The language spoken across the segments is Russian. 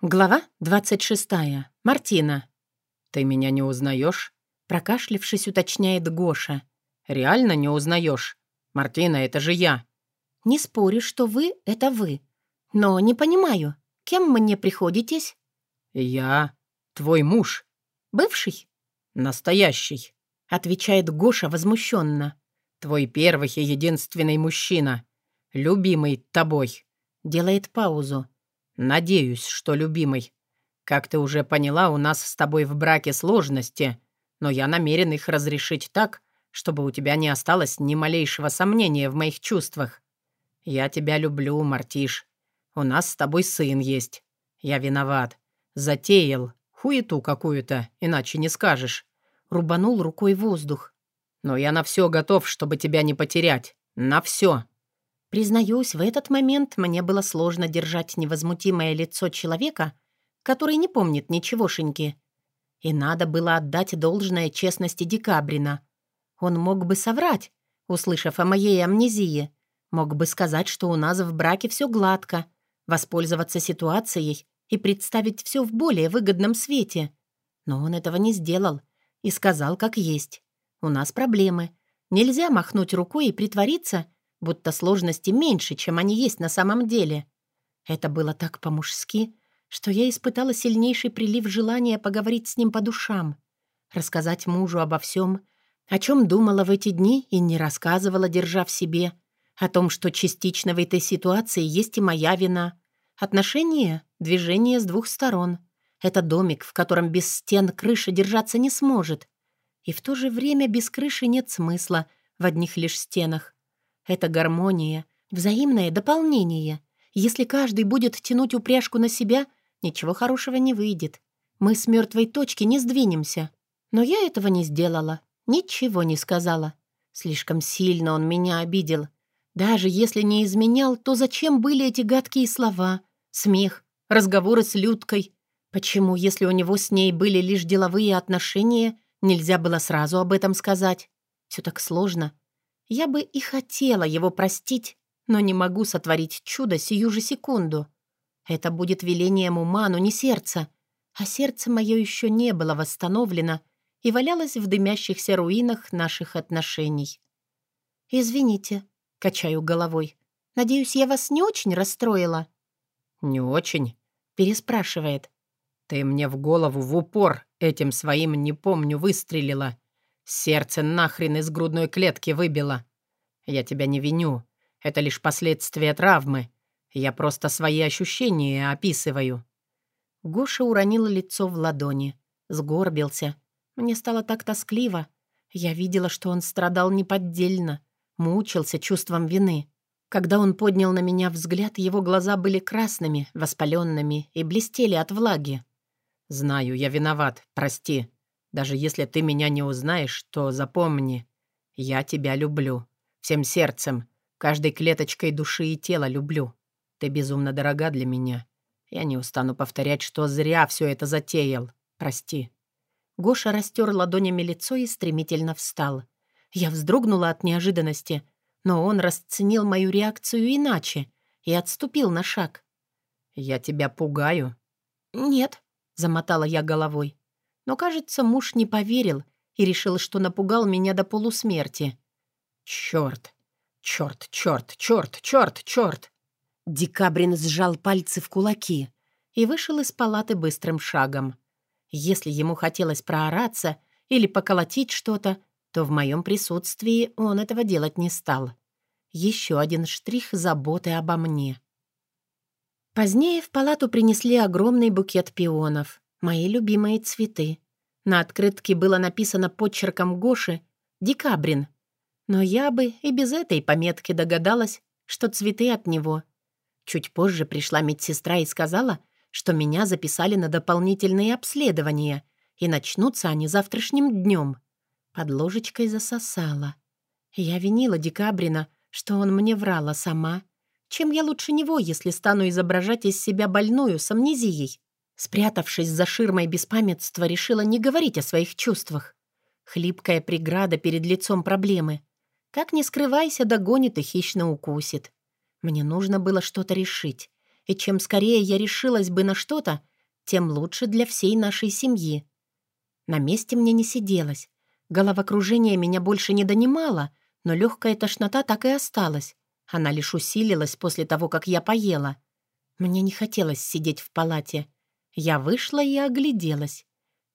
Глава 26. Мартина. «Ты меня не узнаешь?» Прокашлившись, уточняет Гоша. «Реально не узнаешь? Мартина, это же я!» «Не спорю, что вы — это вы. Но не понимаю, кем мне приходитесь?» «Я твой муж». «Бывший?» «Настоящий», — отвечает Гоша возмущенно. «Твой первый и единственный мужчина. Любимый тобой». Делает паузу. «Надеюсь, что любимый. Как ты уже поняла, у нас с тобой в браке сложности, но я намерен их разрешить так, чтобы у тебя не осталось ни малейшего сомнения в моих чувствах. Я тебя люблю, Мартиш. У нас с тобой сын есть. Я виноват. Затеял. Хуету какую-то, иначе не скажешь. Рубанул рукой воздух. Но я на все готов, чтобы тебя не потерять. На все. Признаюсь, в этот момент мне было сложно держать невозмутимое лицо человека, который не помнит ничегошеньки. И надо было отдать должное честности Декабрина. Он мог бы соврать, услышав о моей амнезии. Мог бы сказать, что у нас в браке все гладко, воспользоваться ситуацией и представить все в более выгодном свете. Но он этого не сделал и сказал, как есть. У нас проблемы. Нельзя махнуть рукой и притвориться — будто сложности меньше, чем они есть на самом деле. Это было так по-мужски, что я испытала сильнейший прилив желания поговорить с ним по душам, рассказать мужу обо всем, о чем думала в эти дни и не рассказывала, держа в себе, о том, что частично в этой ситуации есть и моя вина. Отношения — движение с двух сторон. Это домик, в котором без стен крыша держаться не сможет. И в то же время без крыши нет смысла в одних лишь стенах. Это гармония, взаимное дополнение. Если каждый будет тянуть упряжку на себя, ничего хорошего не выйдет. Мы с мертвой точки не сдвинемся. Но я этого не сделала, ничего не сказала. Слишком сильно он меня обидел. Даже если не изменял, то зачем были эти гадкие слова? Смех, разговоры с Людкой. Почему, если у него с ней были лишь деловые отношения, нельзя было сразу об этом сказать? Все так сложно. Я бы и хотела его простить, но не могу сотворить чудо сию же секунду. Это будет велением ума, но не сердца. А сердце мое еще не было восстановлено и валялось в дымящихся руинах наших отношений. «Извините», — качаю головой. «Надеюсь, я вас не очень расстроила?» «Не очень», — переспрашивает. «Ты мне в голову в упор этим своим, не помню, выстрелила. Сердце нахрен из грудной клетки выбило. Я тебя не виню. Это лишь последствия травмы. Я просто свои ощущения описываю». Гоша уронил лицо в ладони. Сгорбился. Мне стало так тоскливо. Я видела, что он страдал неподдельно. Мучился чувством вины. Когда он поднял на меня взгляд, его глаза были красными, воспаленными и блестели от влаги. «Знаю, я виноват, прости. Даже если ты меня не узнаешь, то запомни, я тебя люблю. Всем сердцем, каждой клеточкой души и тела люблю. Ты безумно дорога для меня. Я не устану повторять, что зря все это затеял. Прости». Гоша растер ладонями лицо и стремительно встал. Я вздрогнула от неожиданности, но он расценил мою реакцию иначе и отступил на шаг. «Я тебя пугаю?» «Нет», — замотала я головой. Но, кажется, муж не поверил и решил, что напугал меня до полусмерти. «Чёрт! Чёрт, чёрт, чёрт, чёрт, чёрт!» Декабрин сжал пальцы в кулаки и вышел из палаты быстрым шагом. Если ему хотелось проораться или поколотить что-то, то в моем присутствии он этого делать не стал. Еще один штрих заботы обо мне. Позднее в палату принесли огромный букет пионов. Мои любимые цветы. На открытке было написано почерком Гоши «Декабрин». Но я бы и без этой пометки догадалась, что цветы от него. Чуть позже пришла медсестра и сказала, что меня записали на дополнительные обследования, и начнутся они завтрашним днем. Под ложечкой засосала. Я винила Декабрина, что он мне врала сама. Чем я лучше него, если стану изображать из себя больную с амнезией? Спрятавшись за ширмой беспамятства, решила не говорить о своих чувствах. Хлипкая преграда перед лицом проблемы. Как ни скрывайся, догонит и хищно укусит. Мне нужно было что-то решить. И чем скорее я решилась бы на что-то, тем лучше для всей нашей семьи. На месте мне не сиделось. Головокружение меня больше не донимало, но легкая тошнота так и осталась. Она лишь усилилась после того, как я поела. Мне не хотелось сидеть в палате. Я вышла и огляделась.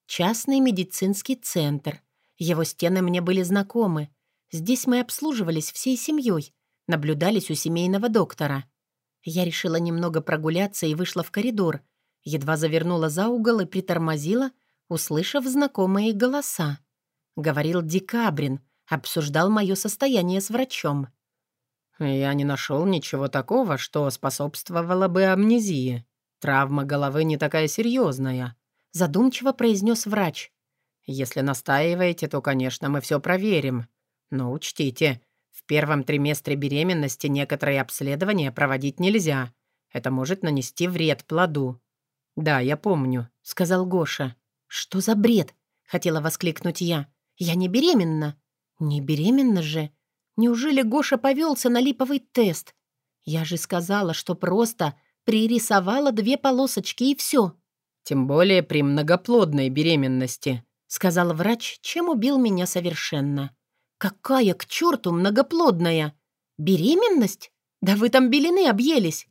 Частный медицинский центр. Его стены мне были знакомы. Здесь мы обслуживались всей семьей, наблюдались у семейного доктора. Я решила немного прогуляться и вышла в коридор. Едва завернула за угол и притормозила, услышав знакомые голоса. Говорил Декабрин, обсуждал мое состояние с врачом. «Я не нашел ничего такого, что способствовало бы амнезии. Травма головы не такая серьезная», — задумчиво произнес врач. «Если настаиваете, то, конечно, мы все проверим. Но учтите, в первом триместре беременности некоторые обследования проводить нельзя. Это может нанести вред плоду». «Да, я помню», — сказал Гоша. «Что за бред?» — хотела воскликнуть я. «Я не беременна». «Не беременна же? Неужели Гоша повелся на липовый тест? Я же сказала, что просто пририсовала две полосочки и все». «Тем более при многоплодной беременности», — сказал врач, чем убил меня совершенно. «Какая к черту многоплодная? Беременность? Да вы там белины объелись!»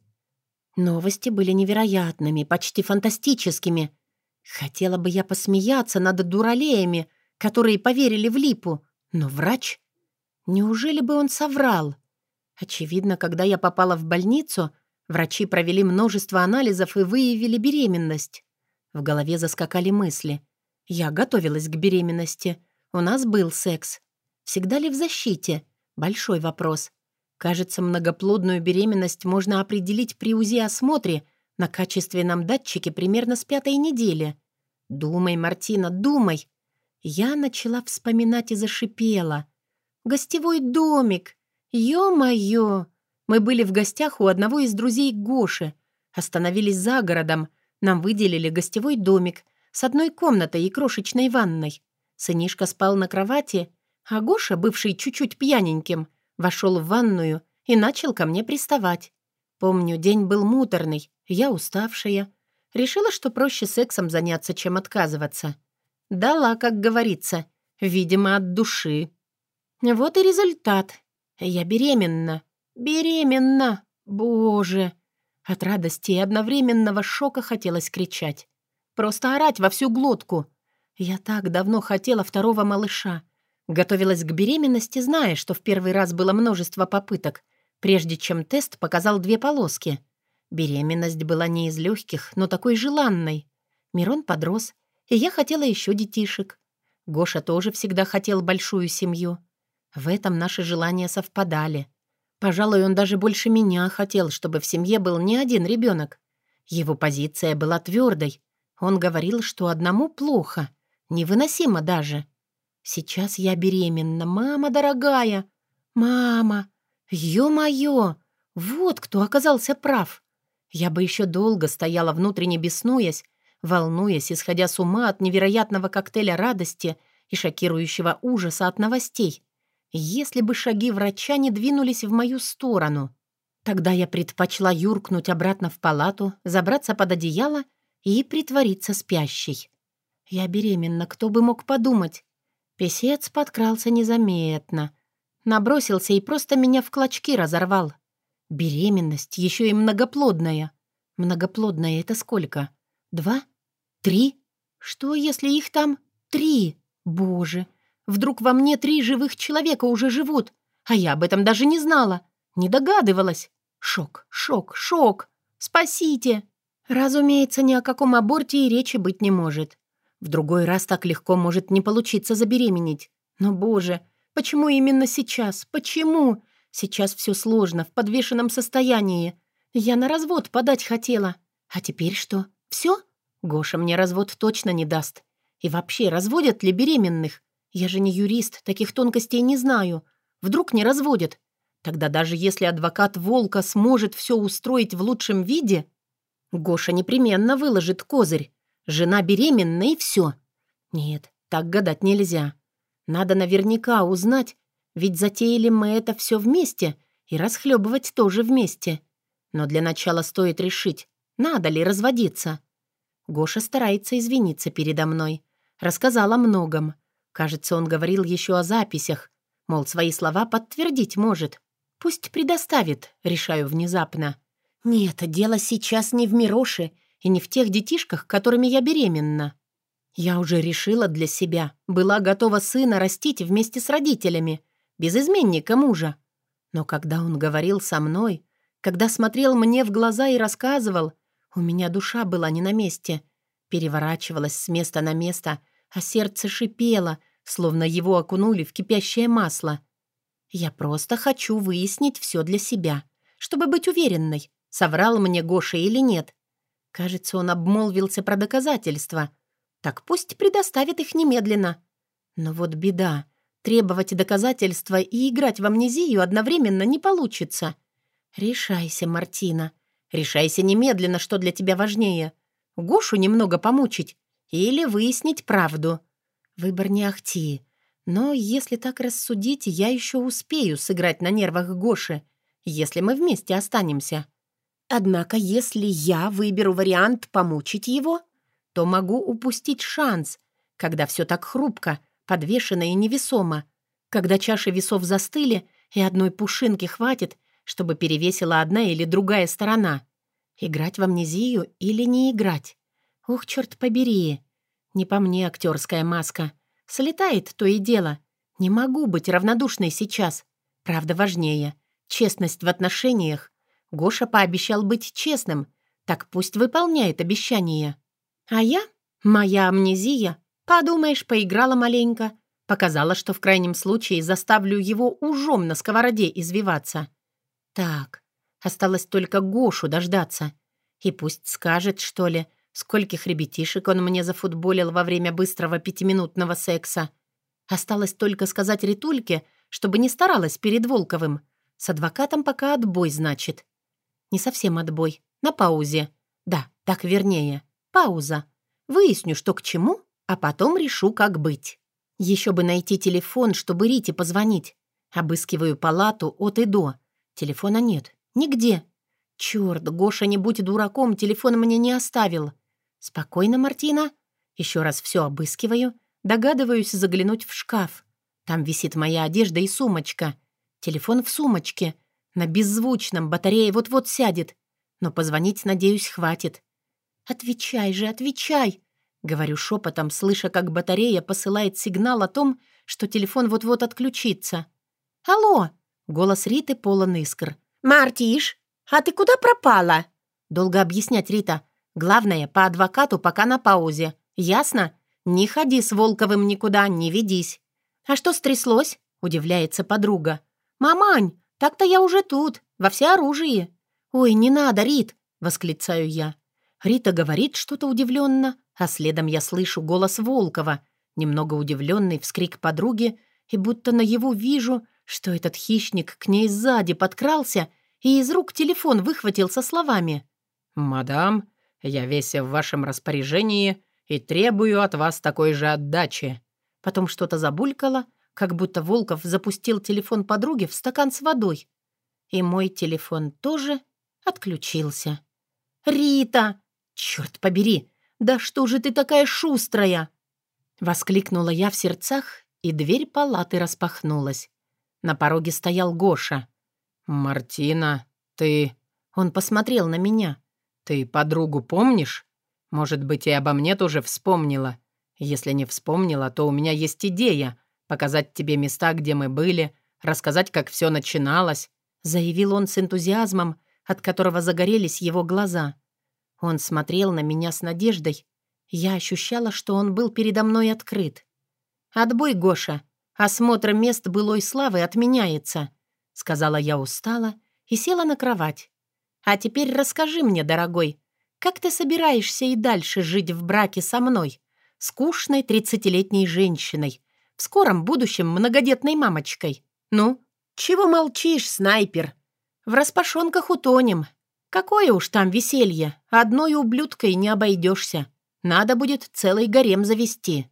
Новости были невероятными, почти фантастическими. Хотела бы я посмеяться над дуралеями, которые поверили в липу, но врач... Неужели бы он соврал? Очевидно, когда я попала в больницу, врачи провели множество анализов и выявили беременность. В голове заскакали мысли. Я готовилась к беременности. У нас был секс. Всегда ли в защите? Большой вопрос. Кажется, многоплодную беременность можно определить при УЗИ-осмотре на качественном датчике примерно с пятой недели. Думай, Мартина, думай. Я начала вспоминать и зашипела. Гостевой домик. Ё-моё! Мы были в гостях у одного из друзей Гоши. Остановились за городом. Нам выделили гостевой домик с одной комнатой и крошечной ванной. Сынишка спал на кровати, а Гоша, бывший чуть-чуть пьяненьким, вошел в ванную и начал ко мне приставать. Помню, день был муторный, я уставшая. Решила, что проще сексом заняться, чем отказываться. Дала, как говорится, видимо, от души. Вот и результат. Я беременна. Беременна. Боже. От радости и одновременного шока хотелось кричать. Просто орать во всю глотку. Я так давно хотела второго малыша. Готовилась к беременности, зная, что в первый раз было множество попыток, прежде чем тест показал две полоски. Беременность была не из легких, но такой желанной. Мирон подрос, и я хотела еще детишек. Гоша тоже всегда хотел большую семью. В этом наши желания совпадали. Пожалуй, он даже больше меня хотел, чтобы в семье был не один ребенок. Его позиция была твердой. Он говорил, что одному плохо, невыносимо даже. Сейчас я беременна, мама дорогая. Мама, ё-моё, вот кто оказался прав. Я бы еще долго стояла внутренне беснуясь, волнуясь, исходя с ума от невероятного коктейля радости и шокирующего ужаса от новостей, если бы шаги врача не двинулись в мою сторону. Тогда я предпочла юркнуть обратно в палату, забраться под одеяло и притвориться спящей. Я беременна, кто бы мог подумать. Песец подкрался незаметно. Набросился и просто меня в клочки разорвал. Беременность, еще и многоплодная. Многоплодная — это сколько? Два? Три? Что, если их там три? Боже, вдруг во мне три живых человека уже живут, а я об этом даже не знала, не догадывалась. Шок, шок, шок. Спасите! Разумеется, ни о каком аборте и речи быть не может. В другой раз так легко может не получиться забеременеть. Но, боже, почему именно сейчас? Почему? Сейчас все сложно, в подвешенном состоянии. Я на развод подать хотела. А теперь что? Все? Гоша мне развод точно не даст. И вообще, разводят ли беременных? Я же не юрист, таких тонкостей не знаю. Вдруг не разводят? Тогда даже если адвокат Волка сможет все устроить в лучшем виде, Гоша непременно выложит козырь. Жена беременна и все. Нет, так гадать нельзя. Надо наверняка узнать, ведь затеяли мы это все вместе и расхлебывать тоже вместе. Но для начала стоит решить, надо ли разводиться. Гоша старается извиниться передо мной. Рассказал о многом. Кажется, он говорил еще о записях. Мол, свои слова подтвердить может. Пусть предоставит, решаю внезапно. Нет, дело сейчас не в Мироше и не в тех детишках, которыми я беременна. Я уже решила для себя, была готова сына растить вместе с родителями, без изменника мужа. Но когда он говорил со мной, когда смотрел мне в глаза и рассказывал, у меня душа была не на месте, переворачивалась с места на место, а сердце шипело, словно его окунули в кипящее масло. Я просто хочу выяснить все для себя, чтобы быть уверенной, соврал мне Гоша или нет. Кажется, он обмолвился про доказательства — так пусть предоставит их немедленно. Но вот беда. Требовать доказательства и играть в амнезию одновременно не получится. Решайся, Мартина. Решайся немедленно, что для тебя важнее. Гошу немного помучить или выяснить правду. Выбор не ахти. Но если так рассудить, я еще успею сыграть на нервах Гоши, если мы вместе останемся. Однако, если я выберу вариант помучить его, то могу упустить шанс, когда все так хрупко, подвешено и невесомо, когда чаши весов застыли, и одной пушинки хватит, чтобы перевесила одна или другая сторона. Играть в амнезию или не играть? Ух, черт побери! Не по мне актерская маска. Слетает то и дело. Не могу быть равнодушной сейчас. Правда важнее. Честность в отношениях. Гоша пообещал быть честным. Так пусть выполняет обещание. А я, моя амнезия, подумаешь, поиграла маленько, показала, что в крайнем случае заставлю его ужом на сковороде извиваться. Так, осталось только Гошу дождаться. И пусть скажет, что ли, скольких ребятишек он мне зафутболил во время быстрого пятиминутного секса. Осталось только сказать Ритульке, чтобы не старалась перед Волковым. С адвокатом пока отбой, значит. Не совсем отбой, на паузе. Да, так вернее. Пауза. Выясню, что к чему, а потом решу, как быть. Еще бы найти телефон, чтобы Рите позвонить. Обыскиваю палату от и до. Телефона нет. Нигде. Черт, Гоша, не будь дураком, телефон мне не оставил. Спокойно, Мартина. Еще раз все обыскиваю. Догадываюсь заглянуть в шкаф. Там висит моя одежда и сумочка. Телефон в сумочке. На беззвучном батарея вот-вот сядет. Но позвонить, надеюсь, хватит. «Отвечай же, отвечай!» Говорю шепотом, слыша, как батарея посылает сигнал о том, что телефон вот-вот отключится. «Алло!» — голос Риты полон искр. «Мартиш, а ты куда пропала?» Долго объяснять, Рита. Главное, по адвокату пока на паузе. Ясно? Не ходи с Волковым никуда, не ведись. «А что стряслось?» — удивляется подруга. «Мамань, так-то я уже тут, во всеоружии». «Ой, не надо, Рит!» — восклицаю я. Рита говорит что-то удивленно, а следом я слышу голос Волкова, немного удивленный вскрик подруги, и будто наяву вижу, что этот хищник к ней сзади подкрался и из рук телефон выхватил со словами. «Мадам, я весь в вашем распоряжении и требую от вас такой же отдачи». Потом что-то забулькало, как будто Волков запустил телефон подруги в стакан с водой. И мой телефон тоже отключился. «Рита!» «Черт побери! Да что же ты такая шустрая!» Воскликнула я в сердцах, и дверь палаты распахнулась. На пороге стоял Гоша. «Мартина, ты...» Он посмотрел на меня. «Ты подругу помнишь? Может быть, и обо мне тоже вспомнила. Если не вспомнила, то у меня есть идея показать тебе места, где мы были, рассказать, как все начиналось», заявил он с энтузиазмом, от которого загорелись его глаза. Он смотрел на меня с надеждой. Я ощущала, что он был передо мной открыт. «Отбой, Гоша. Осмотр мест былой славы отменяется», — сказала я устало и села на кровать. «А теперь расскажи мне, дорогой, как ты собираешься и дальше жить в браке со мной, скучной тридцатилетней женщиной, в скором будущем многодетной мамочкой? Ну, чего молчишь, снайпер? В распашонках утонем, Какое уж там веселье, одной ублюдкой не обойдешься. Надо будет целый гарем завести.